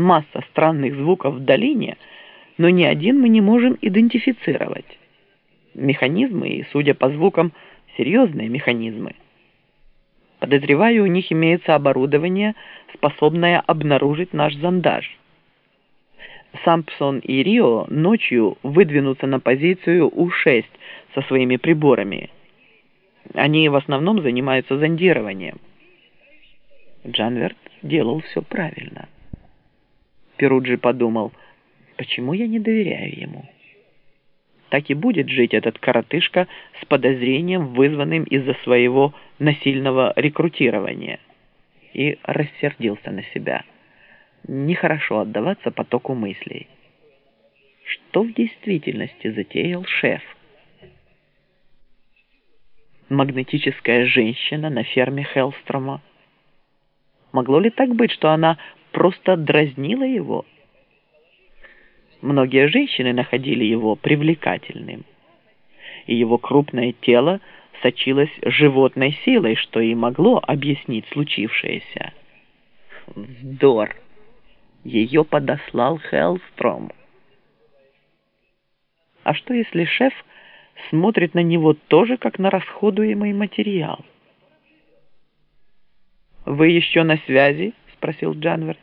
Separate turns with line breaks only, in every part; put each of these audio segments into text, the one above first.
масса странных звуков в долине, но ни один мы не можем идентифицировать. Механизмы, и, судя по звукам, серьезные механизмы. Подозреваю, у них имеется оборудование, способное обнаружить наш зондаж. Сампсон и Рио ночью выдвинутся на позицию У-6 со своими приборами. Они в основном занимаются зондированием. Джанверт делал все правильно. Перуджи подумал, почему я не доверяю ему? Так и будет жить этот коротышка с подозрением, вызванным из-за своего насильного рекрутирования. И рассердился на себя. Нехорошо отдаваться потоку мыслей. Что в действительности затеял шеф? Магнетическая женщина на ферме Хелстрома. Могло ли так быть, что она просто дразнила его? Многие женщины находили его привлекательным, и его крупное тело сочилось животной силой, что и могло объяснить случившееся. Вздор! Ее подослал Хеллстром. А что если шеф смотрит на него тоже, как на расходуемый материал? «Вы еще на связи?» — спросил Джанверт.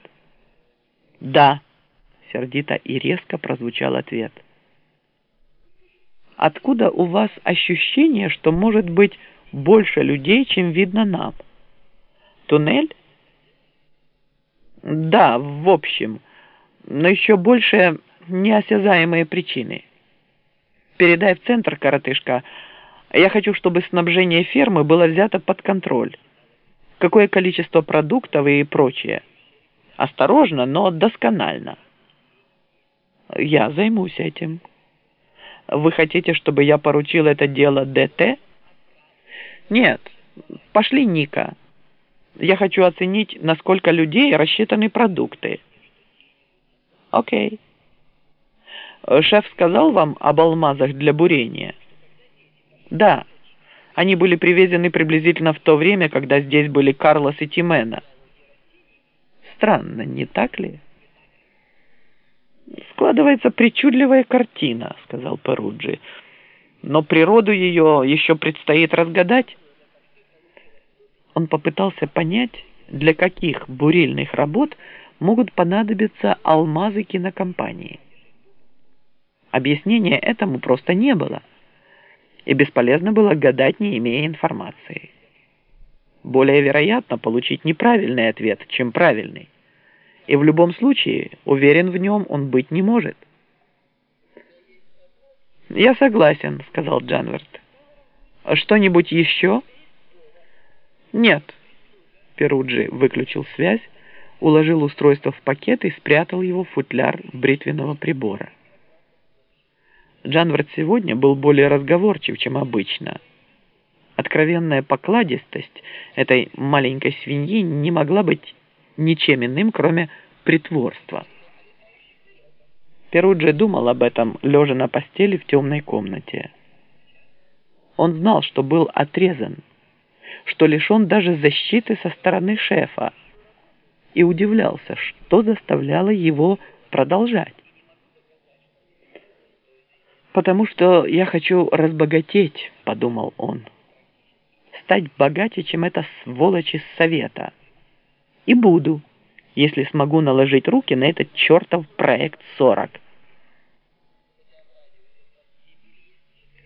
«Да», — сердито и резко прозвучал ответ. «Откуда у вас ощущение, что может быть больше людей, чем видно нам? Туннель?» «Да, в общем, но еще больше неосязаемые причины. Передай в центр, коротышка. Я хочу, чтобы снабжение фермы было взято под контроль» какое количество продуктов и прочее. Осторожно, но досконально. Я займусь этим. Вы хотите, чтобы я поручил это дело ДТ? Нет, пошли Ника. Я хочу оценить, насколько людей рассчитаны продукты. Окей. Шеф сказал вам об алмазах для бурения? Да. Они были привезены приблизительно в то время, когда здесь были Карлос и Тимена. Странно, не так ли? Складывается причудливая картина, сказал Перуджи. Но природу ее еще предстоит разгадать. Он попытался понять, для каких бурильных работ могут понадобиться алмазы кинокомпании. Объяснения этому просто не было и бесполезно было гадать, не имея информации. Более вероятно получить неправильный ответ, чем правильный. И в любом случае, уверен в нем, он быть не может. «Я согласен», — сказал Джанверт. «Что-нибудь еще?» «Нет». Перуджи выключил связь, уложил устройство в пакет и спрятал его в футляр бритвенного прибора. Джанвард сегодня был более разговорчив, чем обычно. Откровенная покладистость этой маленькой свиньи не могла быть ничем иным, кроме притворства. Перуджи думал об этом, лежа на постели в темной комнате. Он знал, что был отрезан, что лишен даже защиты со стороны шефа, и удивлялся, что заставляло его продолжать потому что я хочу разбогатеть», — подумал он. «Стать богаче, чем эта сволочь из совета. И буду, если смогу наложить руки на этот чертов проект 40».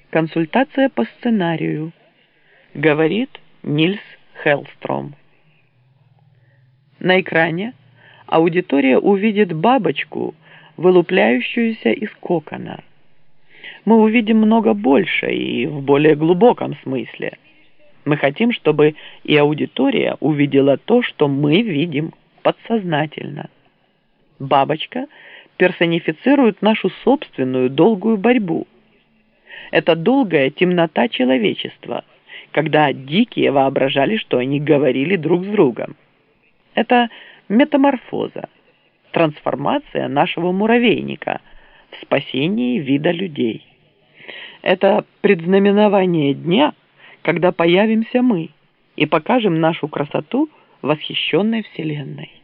Консультация по сценарию. Говорит Нильс Хеллстром. На экране аудитория увидит бабочку, вылупляющуюся из кокона мы увидим много больше и в более глубоком смысле. Мы хотим, чтобы и аудитория увидела то, что мы видим подсознательно. Бабочка персонифицирует нашу собственную долгую борьбу. Это долгая темнота человечества, когда дикие воображали, что они говорили друг с другом. Это метаморфоза, трансформация нашего муравейника в спасении вида людей. Это предзнаменование дня, когда появимся мы и покажем нашу красоту восхищенной Вселенной.